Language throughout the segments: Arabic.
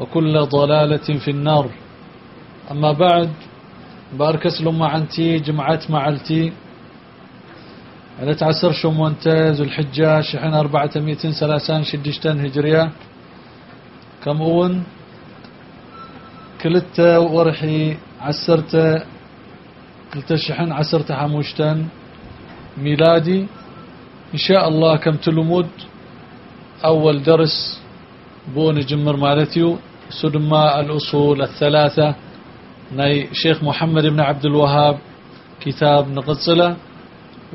وكل ضلالة في النار. أما بعد باركس لما عنتي جمعت معلتي على تعسر شمونت ذو الحجة شحن أربعة مئتين سلاسان شدشتان هجرية. كم أون؟ كلت ورحي عسرت كلت شحن عسرت حموشتان ميلادي. إن شاء الله كم تلمود أول درس بون جمر مالتيو. سدما الأصول الثلاثة. ناي شيخ محمد بن عبد الوهاب كتاب نقصله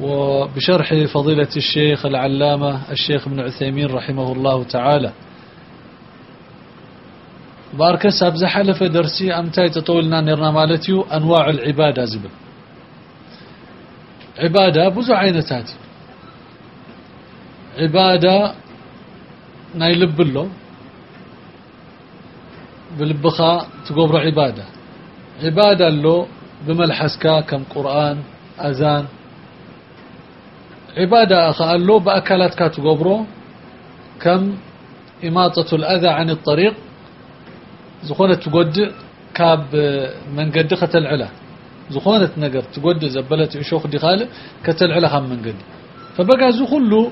وبشرح فضيلة الشيخ العلامة الشيخ ابن عثيمين رحمه الله تعالى. بارك سابز حلف درسي أمتاي تطولنا نرنا مالتيو أنواع العبادة زبل. عبادة بزو عينتات عبادة نايلب له بلبخا تقبر عبادة. عبادة له بملحسكا كم قرآن أذان. عبادة أخا له بأكلاتك تقبره كم إماطة الأذى عن الطريق زخونة تقد كاب من قد ختل علا زخونة نقر تقد زبلت إشوخ دخال كتل علا خم من قد. فبقى زخون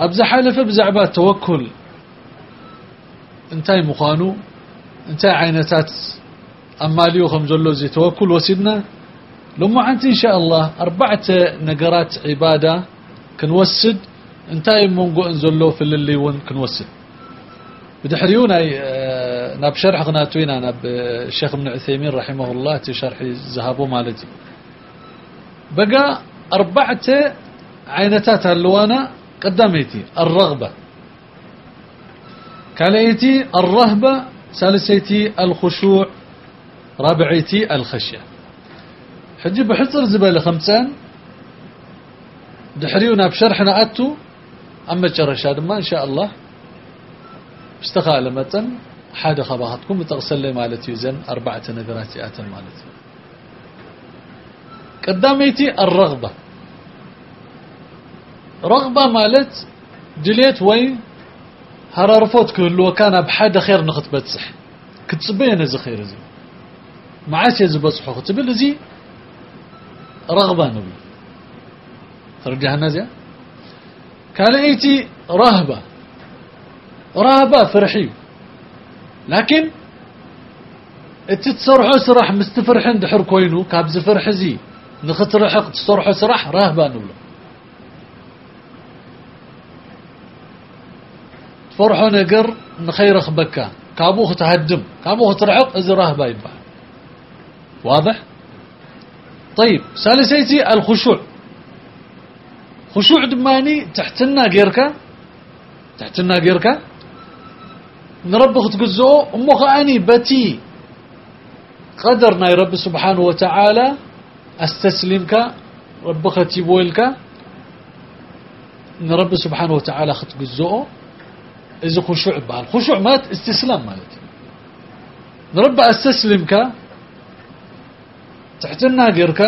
أبزا حالف بزعبا توكل. انتاي مخانو انتاي عينتات. أما ليو خمزولو زي توكل وسيدنا. لما عنت إن شاء الله أربعة نقرات عبادة كنوسد. انتاي منقو انزولو في اللي ون كنوسد. بدحريونا ناب شرح قناتوين ناب الشيخ ابن عثيمين رحمه الله تشرح ذهبوا مالتي. بقى أربعة عينتات اللوانا قداميتي الرغبة. كاليتي الرهبة ثالثيتي الخشوع رابعيتي الخشية. حجي بحصر زبالة خمسان دحريونا بشرحنا أتو أما تشرشاد ما إن شاء الله. اشتغال متن حاجة خباهتكم بتغسل مالتي زن أربعة نقرات آتن مالتي. قداميتي الرغبة. رغبة مالت دليت وي هرارفوت كله كان بحد خير نخت بتصح كتصبين زي خير زي معاش يزبصحو ختبل زي رغبة نبي. ترجع الناس قال ايتي رهبة. رهبة فرحي. لكن تصرحو سرح مستفرحن دحر كوينو. كابز فرح زي نخت رحق تصرحو سرح رهبة نبلو فرحو نقر نخيرخ بكا. كابوخ تهدم. كابوخ ترعق رهبة يبع واضح؟ طيب ثالثيتي الخشوع. خشوع دماني تحتنا غيرك تحتنا غيرك نربخ تقزو أمخ أني بتي. قدرنا يا رب سبحانه وتعالى أستسلمك ربخ تيبويلك. نرب سبحانه وتعالى إذا خشوع بال. خشوع مات استسلام مالت نرب أستسلمك. تحتنا غيرك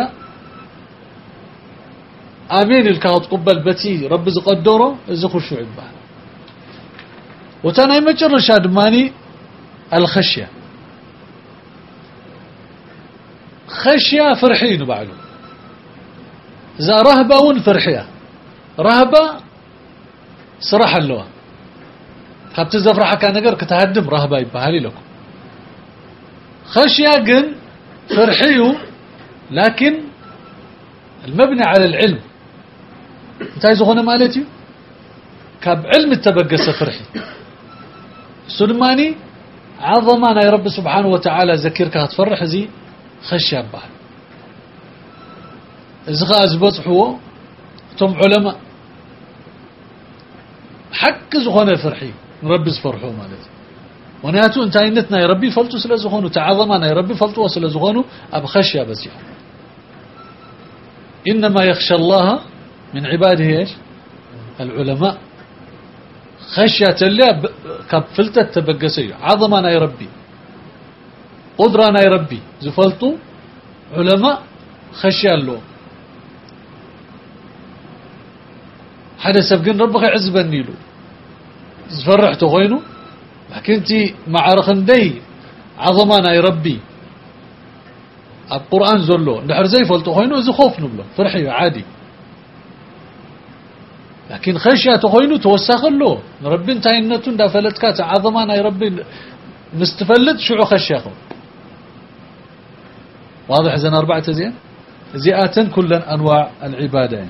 آمين الكا تقبل بتي. رب زقدره إذا خشوع يبال وتانا يمجرش دماني الخشية. خشية فرحين بعلو. إذا رهبة ون فرحية. رهبة صراحة اللوا خبت زفرحك نجر كتهدم رهبة يبهالي لكم. خشية جن فرحيو لكن المبني على العلم. انتهي زغونه مالتي؟ كاب علم التبقس فرحي سلماني عظمنا يا رب سبحانه وتعالى ذكرك هتفرح زي خشية بها إذا أزبطحوا تم علماء. حق زخونه فرحي. رب زفرحوا مالتي وناتو انتاينتنا يا ربي فلتو سلا زخونو تعظمنا يا ربي فلتو سلا زخونو أب خشية بس يعني. إنما يخشى الله من عباده إيش؟ العلماء. خشية الله كفلت تبقسي عظمنا يا ربي. قدرنا يا ربي. زفلتو علماء خشية الله حدا سبقين ربك يعزبني له زفرحته غينه لكنتي مع رخندي عظمانا يا ربي. القرآن زلو نحر زي فلتو خوينو إذا خوف نبلو. فرحي عادي. لكن خشية خوينو توسخ له ربي انتا إنتون دا فلتكات عظمانا يا ربي مستفلت شعو خشية خو واضح زين أربعة زين؟ زيئات كل أنواع العبادة.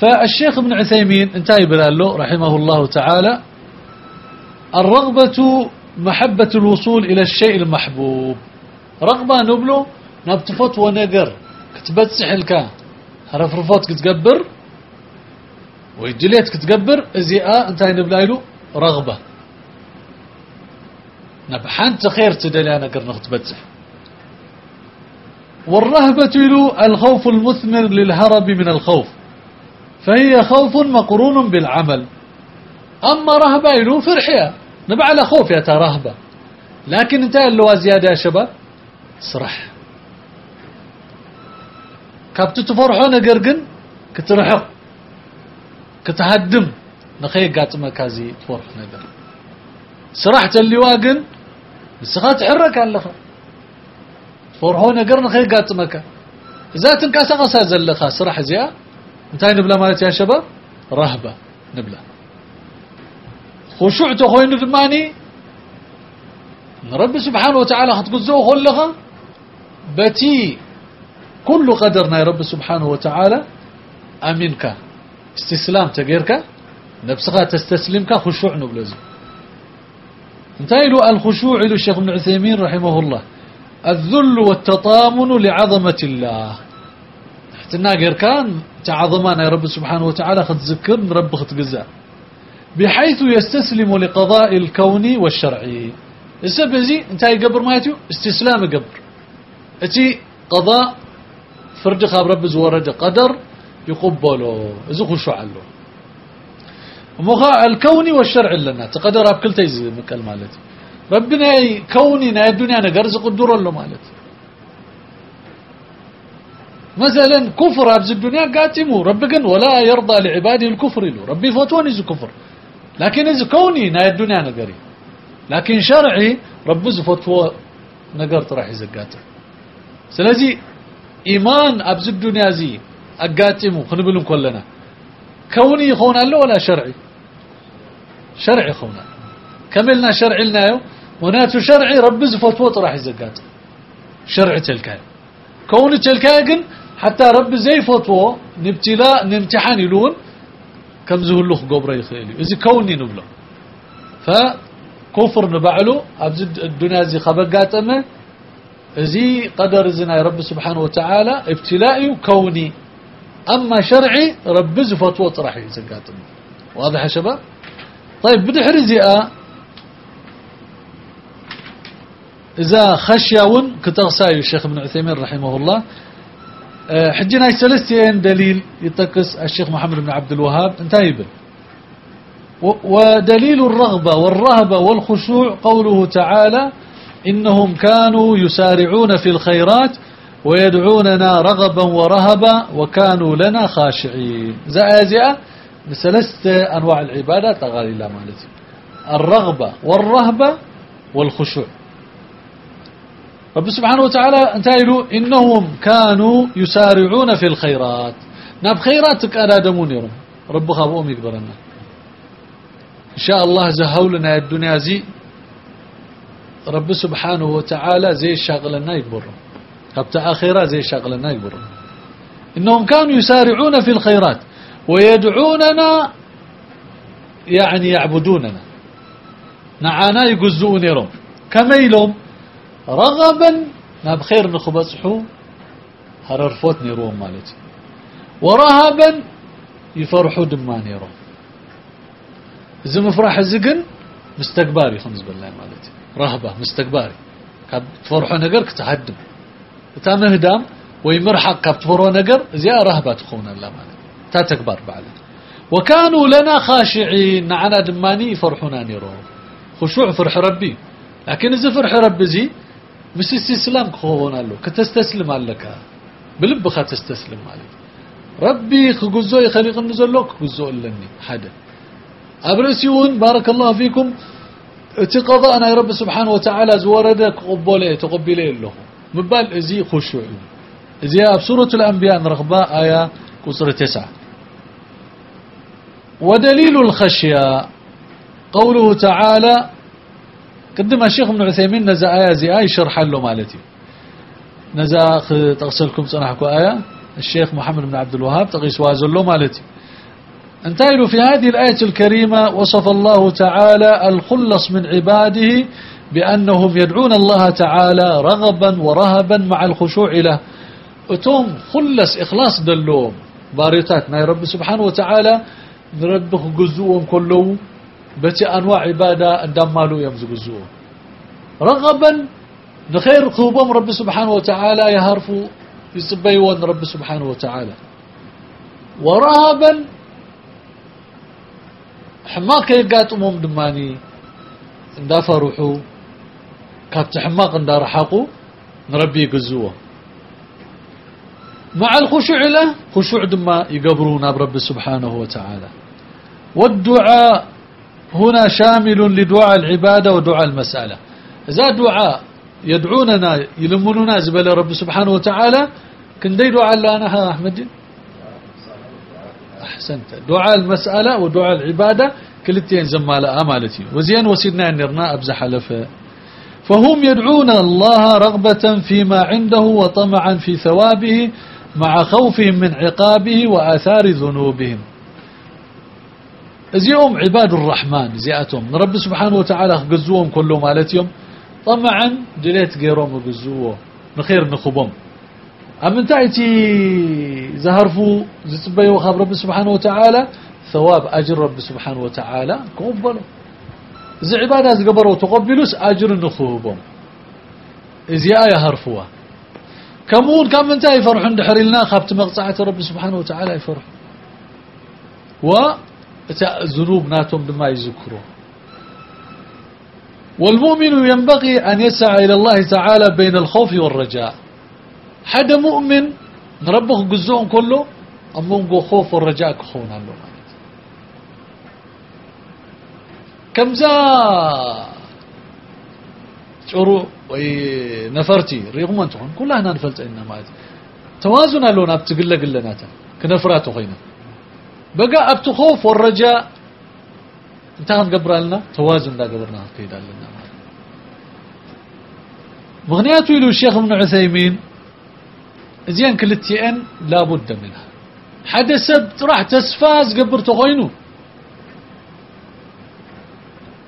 فالشيخ ابن عثيمين انتهي بلالو رحمه الله تعالى. الرغبة محبة الوصول إلى الشيء المحبوب. رغبة نبلو نبتفوت ونقر. كتبتسح الكا رفرفوت كتقبر. ويجليت كتقبر ازياء انتهي نبلايلو رغبة. نبحانت خير تدلي أنا قرنا كتبتسح والرهبة له الخوف المثمر للهرب من الخوف. فهي خوف مقرون بالعمل. أما رهبة له فرحية. نبع على خوف يا رهبة. لكن انت اللي زيادة يا شباب صرح كابتو تفرحو نقرقن كترحق. كتهدم. نخيق قاتم كازي تفرح نقر. صرحت اللي واقن بسخات حرك اللخ تفرحو نقر نخيق قاتمك إذا تنكاسا قصا زلخا صرح زيا انتهي نبلا مالت يا شباب؟ رهبة نبلا خشوع تخوين دماني رب سبحانه وتعالى خطقزو خلها بتي كل قدرنا يا رب سبحانه وتعالى أمينك. استسلام تغيرك؟ نفسك تستسلمك خشوع نبلزو انتهي له الخشوع له الشيخ ابن عثيمين رحمه الله. الذل والتطامن لعظمة الله. احتنا غير كان تعظمنا يا رب سبحانه وتعالى خذكر رب خطقزا بحيث يستسلم لقضاء الكون والشرعي السبب زي انتهي قبر ماتيو؟ استسلام قبر. أتي قضاء فرد خاب رب زورد قدر يقبله ازو خشوع له مخا الكوني والشرعي لنا. تقدر اب كل تيز مكال مالتي. ربنا كوني نا الدنيا نقر قدر له مالتي. مثلا كفر أبز الدنيا قاتمو ربكن ولا يرضى لعباده الكفر. له ربي فتوني زي كفر. لكن إذا كوني نا الدنيا نقري لكن شرعي رب زفتو نقرت راح يزقاته سلازي إيمان أبز الدنيا زي أقاتمو خنبلهم كلنا. كوني يخون له ولا شرعي؟ شرعي خونا كملنا شرعي لنا يو وناتو شرعي رب زفتو راح يزقاته شرعي تلكاي كوني تلكاي حتى رب زي فتوى نبتلاء نمتحان يلون كم زهلوخ قبر يخيلي. إذا كوني نبلا فكفر نبعلو. أبزد الدنيا زي خبقات أما زي قدر زنا رب سبحانه وتعالى ابتلائي كوني أما شرعي رب طرحي زقات أما واضح يا شباب؟ طيب بدحر زيئة إذا خشيون كتغساي الشيخ ابن عثيمين رحمه الله. حجنا ثلاثين دليل يتقس الشيخ محمد بن عبد الوهاب. انتهي به. ودليل الرغبة والرهبة والخشوع قوله تعالى إنهم كانوا يسارعون في الخيرات ويدعوننا رغبا ورهبا وكانوا لنا خاشعين. زازئة بثلاثة أنواع العبادة تغالي الله مالتي. الرغبة والرهبة والخشوع. رب سبحانه وتعالى انتهلوا إنهم كانوا يسارعون في الخيرات. ناب خيرات تكادمون يرون رب خابوهم يكبرنا. إن شاء الله زهولنا الدنيا زي. رب سبحانه وتعالى زي الشغلنا يكبرون كبت آخرة زي شغلنا يقولون إنهم كانوا يسارعون في الخيرات. ويدعوننا يعني يعبدوننا. نعانا يقزون يروم كميلهم رغبا. نبخير نخبصحو هررفوت نيروم مالتي ورهبا يفرحوا دمان يروم إذا مفرح الزقن مستقباري خمس بالله مالتي رهبة مستقباري. فرحوا نقرك تهدم تا مهدام ويمرحق كبتفرو نقر زي رهبة تخون الله مالك تا تكبر بعد. وكانوا لنا خاشعين. نعنا دماني يفرحونا نيرو. خشوع فرح ربي. لكن إذا فرح ربي زي مش استسلام كخونا له كتستسلم عليك. بلبخا تستسلم عليك. ربي خجزو يخليق النزلوك خجزو لني. حدا. أبرسيون بارك الله فيكم. اتقضاءنا يا رب سبحانه وتعالى زوردك قبولي تقبلي له. مبال إزي خشوع. إزي بسورة الأنبياء رغباء آية كسر تسعة. ودليل الخشية قوله تعالى قدم الشيخ ابن عثيمين نزا آية زي آية شرح له مالتي. نزا تغسلكم صنحكم آية؟ الشيخ محمد بن عبد الوهاب تغيس وازل له مالتي. انتهي في هذه الآية الكريمة وصف الله تعالى الخلص من عباده بأنهم يدعون الله تعالى رغبا ورهبا مع الخشوع له. أتوم خلص إخلاص دلوم. باريتات ناي رب سبحانه وتعالى نربخ جزوهم كله بتي أنواع عبادة اندمالو يمز جزوهم رغبا نخير خوبهم رب سبحانه وتعالى يهرفوا يصبيون رب سبحانه وتعالى. ورهبا حماك يقاتمهم دماني اندافروحوا كابت حماق اندارحقوا نربي يقزوه. مع الخشوع له خشوع دما يقبرون برب سبحانه وتعالى. والدعاء هنا شامل لدعاء العبادة ودعاء المسألة. إذا دعاء يدعوننا يلموننا زبل رب سبحانه وتعالى كن دي دعاء لنا أحمد؟ أحسنت. دعاء المسألة ودعاء العبادة كلتين زمالة أمالتي. وزين وسيدنا النرنا أبزح لفه فهم يدعون الله رغبة فيما عنده وطمعا في ثوابه مع خوفهم من عقابه وآثار ذنوبهم. زيهم عباد الرحمن زياتهم رب سبحانه وتعالى قزوهم كلهم مالتهم طمعا دليت غيرهم قزوه نخير نخبهم أمن تأتي زهرفوا زتبيوا خاب رب سبحانه وتعالى ثواب أجر رب سبحانه وتعالى قبلوا زي عبادة قبروا تقبلوس أجر نخوبهم إذا آية هرفوا كمون كم انت يفرح عند حريلنا خافت مقطعة رب سبحانه وتعالى يفرح و ذنوب ناتهم بما يذكروا والمؤمن ينبغي أن يسعى إلى الله تعالى بين الخوف والرجاء. حدا مؤمن ربه جزون كله أمون خوف والرجاء كخون له كم زا شعروا نفرتي ريغم أنتم. كلها هنا نفلت إنا مات توازن لون أبتقل قلنا كنفرات خينا بقى أبت خوف والرجاء. انت قبر لنا توازن دا قبرنا كيدا لنا مغنيات يلو الشيخ ابن عثيمين زين كلتين لابد منها. حدث راح تسفاز قبر تغينو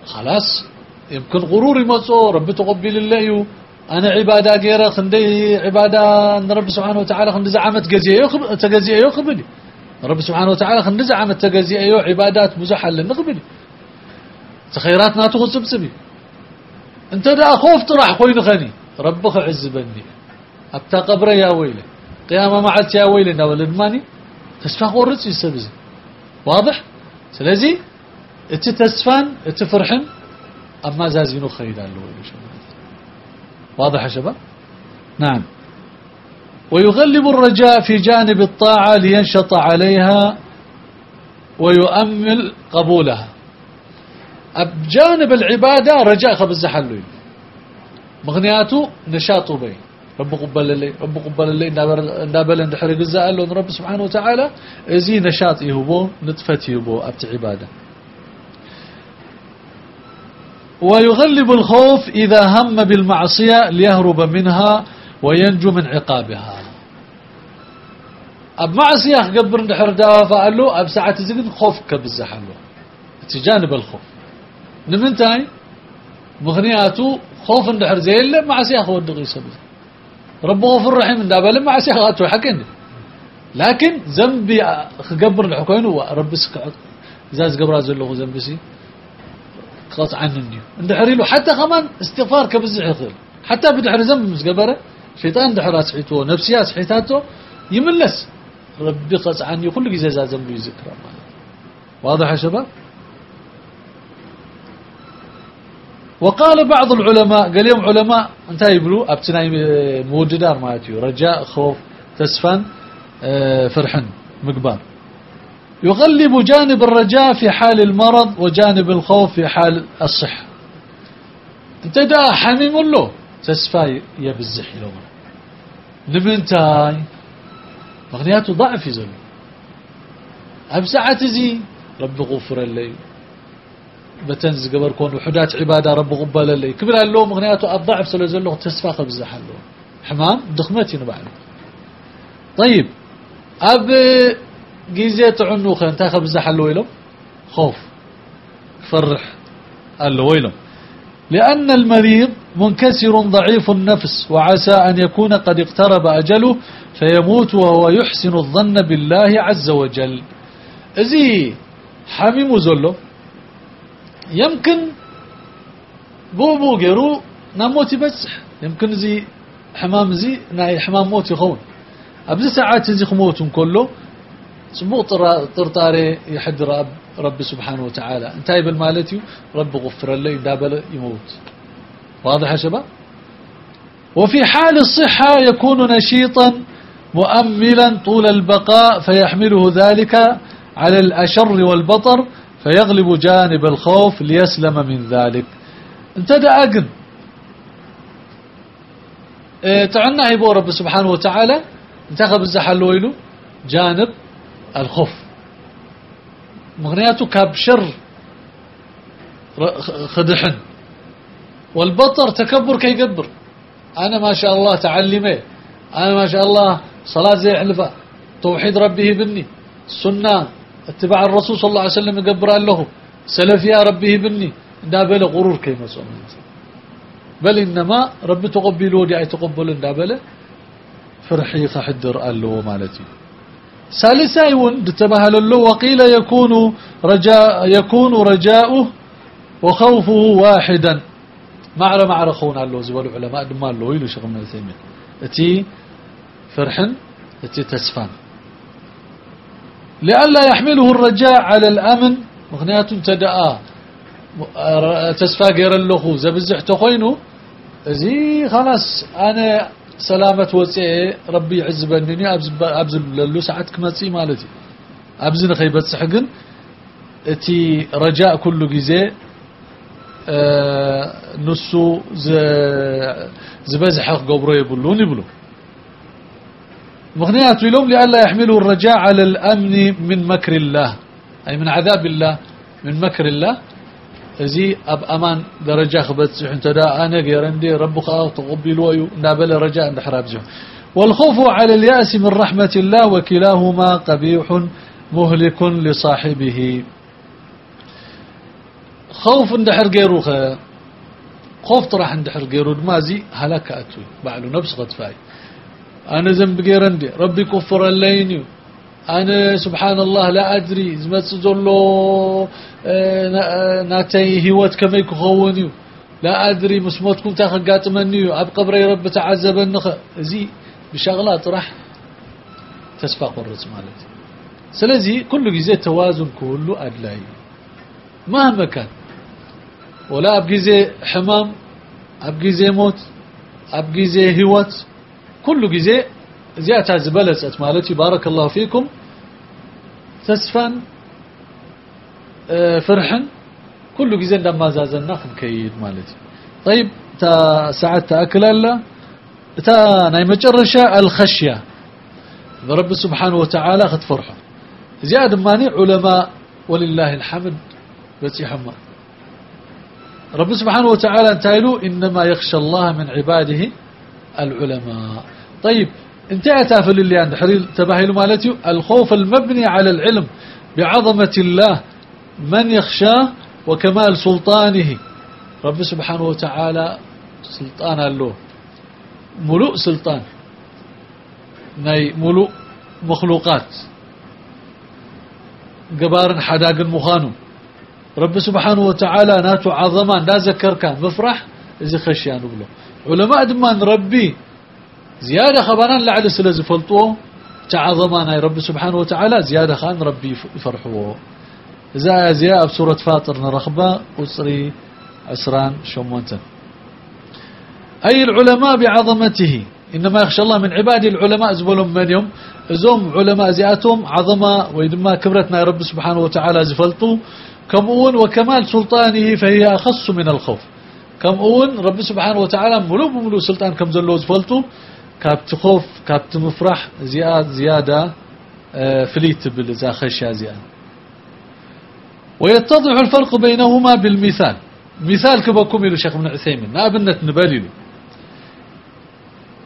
خلاص يمكن غرور يمصو رب تقبل الله أنا عبادة غير خندي عبادة أن رب سبحانه وتعالى خند زعمت جزية يخب تجزية يخبلي. رب سبحانه وتعالى خند زعمت تجزية يو عبادات مزحة لنقبلي تخيراتنا تخصب سبي أنت دا خوف طرح خوين خني ربك عزبني أبتا قبر يا ويلي. قيامة معلت يا ويلي نولد ماني. تسفى قرص يسبز واضح؟ سلازي إت تسفان إت فرحن. أما زازينو خيدا له واضح يا شباب؟ نعم. ويغلب الرجاء في جانب الطاعة لينشط عليها ويؤمل قبولها. بجانب العبادة رجاء خبز حلوين مغنياته نشاطه بي. رب قبل لي رب قبل لي نابل اندحر جزاء له رب سبحانه وتعالى إزي نشاط يهبو نطفت يهبو أبت عبادة. ويغلب الخوف إذا هم بالمعصية ليهرب منها وينجو من عقابها. أب معصية قبر ندحر دافع له أب ساعة زقن خوف كبزح له تجانب الخوف. نمنتاي؟ مغنياته خوف ندحر زي اللي معصية خود يسبب رب غفور رحيم دابل معصية خاتو حكين لكن ذنبي قبر الحكوين رب سكعت زاز قبر زلو ذنبسي قطعا عنني اندحر له حتى كمان استغفار كبزح حتى بدحر ذنب مس قبره شيطان دحر اسحيته نفسيا اسحيتاته يملس. ربي قطع عني كل جزء ذنب يذكر واضح يا شباب؟ وقال بعض العلماء قال يوم علماء انتهى يبلو أبتناي موجدار مالتي رجاء خوف تسفن آه، فرحن مقبار. يغلب جانب الرجاء في حال المرض وجانب الخوف في حال الصحة. انت دا حميم له. تسفاي يبزح له نمنتاي مغنياته ضعف يزل أبسعة زي رب غفر اللي بتنز قبر كون وحدات عبادة رب غبال اللي كبر له مغنياته الضعف سلزله تسفا خبزح له حمام؟ دخمتي نبعنا طيب أب جيزة عنوخة انت خبز حلو إلهم خوف. فرح ويلهم لأن المريض منكسر ضعيف النفس وعسى أن يكون قد اقترب أجله فيموت وهو يحسن الظن بالله عز وجل. إذي حميم زلو يمكن بو بو غيرو نموتي بس. يمكن زي حمام زي ناي حمام موت يخون. أبزي ساعات زي خموتهم كله. سمو طرطاري يحد رب رب سبحانه وتعالى. انتهي بالمالتي رب غفر الله دابل يموت. واضح يا شباب؟ وفي حال الصحة يكون نشيطا مؤملا طول البقاء فيحمله ذلك على الأشر والبطر فيغلب جانب الخوف ليسلم من ذلك. انتدى أقن آه تعنا هيبو رب سبحانه وتعالى. انتخب الزحل ويلو جانب. الخوف. مغنياته كابشر خدحن. والبطر تكبر كي يقبر أنا ما شاء الله تعلمه. أنا ما شاء الله صلاة زي حلفة. توحيد ربه بني سنة اتباع الرسول صلى الله عليه وسلم يقبر له. سلفيا ربه بني دابل غرور كيما بل إنما رب تقبلوا دي أي تقبل دابل فرحي خحدر قال له مالتي. ثالثا يون تبهل له وقيل يكون رجاء يكون رجاؤه وخوفه واحدا. معر معر خون الله زبال العلماء دما له يلو شيخ من الثيمين اتي فرحن اتي تسفان. لئلا يحمله الرجاء على الأمن مغنيات تدعى تسفى غير له زبزح تخوينه زي خلاص أنا سلامة وصي ربي يعزبني أبز أبز للو ساعات كمصي مالتي. أبز نخي بصح كن إتي رجاء كل غزي آه نسو زبزح قبره يبلون يبلو مغنيات لهم لئلا يحملوا الرجاء على الأمن من مكر الله. أي من عذاب الله من مكر الله. زي أب أمان درجة خبت انت دا أنا غيرندي ربك تقبل ويو نابل رجاء عند حرابزه والخوف على اليأس من رحمة الله وكلاهما قبيح مهلك لصاحبه خوف اندحر غيرو خوف طرح اندحر غيرو دمازي هلاك أتوي بعلو نفس غطفاي أنا ذنب غيرندي ربي كفر الليني أنا سبحان الله لا أدري زمت زلو ناتي هوت كما يكونيو لا أدري مسموتكم تاخذ قاتمنيو. أب قبري رب تعذب النخ. زي بشغلات راح تسفى قرص مالتي. سلازي كل جزء توازن كله أدلاي مهما كان. ولا أبقي زي حمام أبقي زي موت أبقي زي هوت كل جزء زيادة زبلت مالتي. بارك الله فيكم. تسفن آه، فرحا كل جزء لما زازنا كيد مالتي طيب تا ساعات تأكل الله تا مجرشة الخشية رب سبحانه وتعالى خد فرحه زياد ماني علماء ولله الحمد بس يحمد رب سبحانه وتعالى انتهلوا إنما يخشى الله من عباده العلماء طيب انتهت في اللي عند حرير تباهل مالتي. الخوف المبني على العلم بعظمة الله من يخشاه وكمال سلطانه. رب سبحانه وتعالى سلطان له ملوء سلطان. ناي ملوء مخلوقات. قبار حداق مخانو. رب سبحانه وتعالى ناتو عظمان لا ذكر كان مفرح إذا خشيان علماء دمان ربي زيادة خبران لعل سلز فلطوه تعظمان أي رب سبحانه وتعالى زيادة خان ربي يفرحوه إذا زياء بسورة فاطر نرخبة أسري عسران شمونتن. أي العلماء بعظمته؟ إنما يخشى الله من عباده العلماء زبلهم من يوم. زوم علماء زياتهم عظمة ويدما كبرتنا رب سبحانه وتعالى زفلطوا كمؤون وكمال سلطانه فهي أخص من الخوف. كمؤون رب سبحانه وتعالى ملو سلطان كم زلوز فلطوا كابت خوف كابت مفرح زيادة زيادة آه، فليت بالزا خشيا زيادة. ويتضح الفرق بينهما بالمثال. مثال كبكم إلى شيخ ابن عثيمين نابنت نبالي.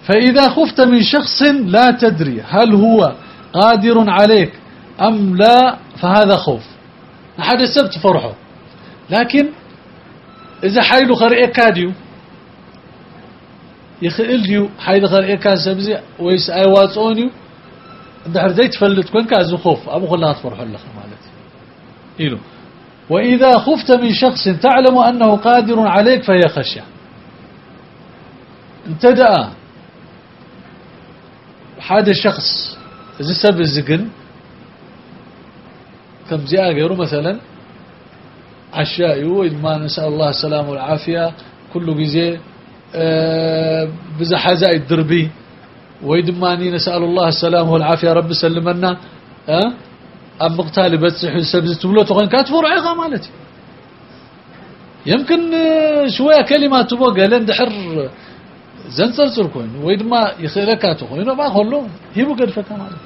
فإذا خفت من شخص لا تدري هل هو قادر عليك أم لا فهذا خوف. أحد السبت فرحه. لكن إذا حيلو خرئي كاديو. يخيل ديو حيد خرئي كاسبزي ويس أي واتسونيو دحر زي تفلت كون كازو خوف أبو خلاها تفرحوا لك مالتي إلو وإذا خفت من شخص تعلم أنه قادر عليك فهي خشية. انتدأ. هذا الشخص. إذا سب الزقن كم زي غيره مثلا. عشائي ما نسأل الله السلام والعافية. كل جزء أه بزحزاء الدربي. ويدماني نسأل الله السلام والعافية رب سلمنا. أه؟ أم مقتالي بتسح سبز تبلو تقول كاتفور عيقا مالتي. يمكن شوية كلمة تبقى لين دحر زنصر سركون ويدما يخيلك تقول ما خلو هي بقد فكا مالتي.